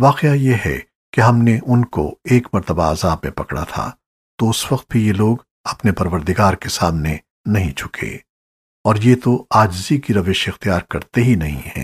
واقعہ یہ ہے کہ ہم نے ان کو ایک مرتبہ عذاب میں پکڑا تھا، تو اس وقت بھی یہ لوگ اپنے پروردگار کے سامنے نہیں جھکے۔ اور یہ تو آجزی کی روش اختیار کرتے ہی نہیں ہیں۔